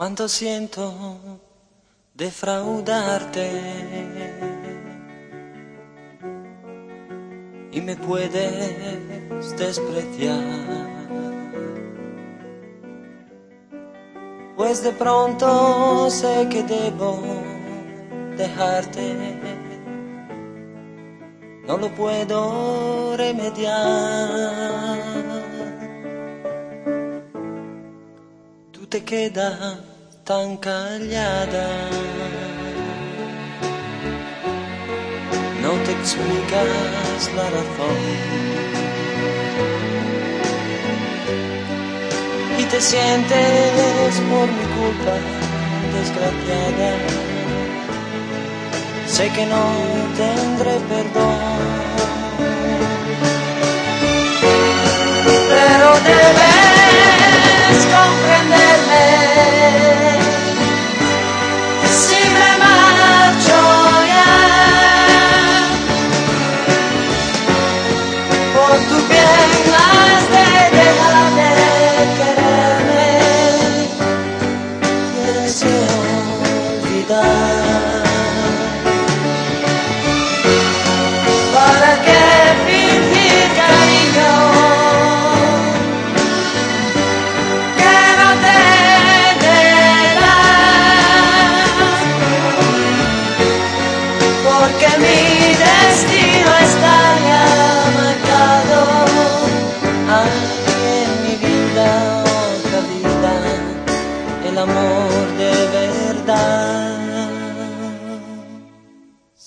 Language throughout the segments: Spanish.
Cuánto siento defraudarte y me puedes despreciar. Pues de pronto sé que debo dejarte, no lo puedo remediar. Tú te quedas tan callada. No te explicas la razón. Y te sientes por mi culpa desgraciada. Sé que no tendré perdón.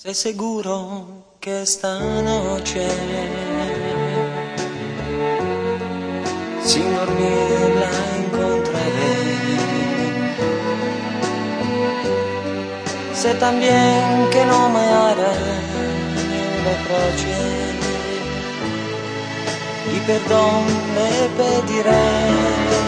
Sé seguro que esta noche, sin dormir la encontraré. Sé también que no me hará reproche y perdón le pediré.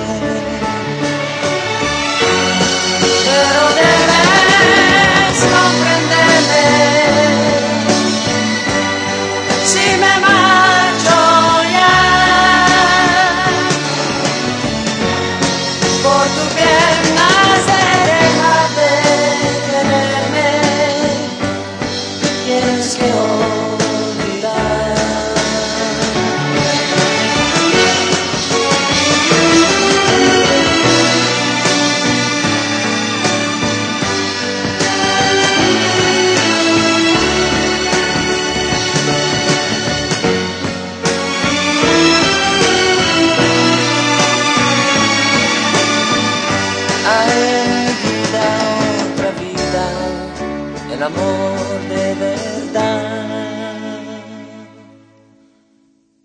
Amor de verdad.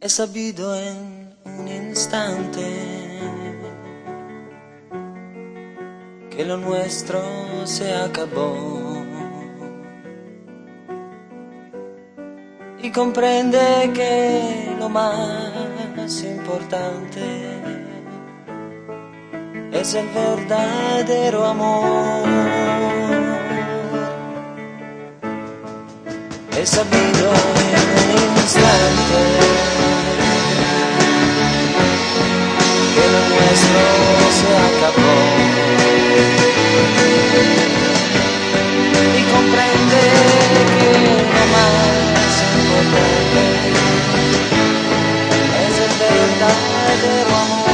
He sabido en un instante que lo nuestro se acabó. Y comprende que lo más importante es el verdadero amor. He sabido en un instante que lo nuestro se acabó. Y comprende que lo más importante es el verdadero amor.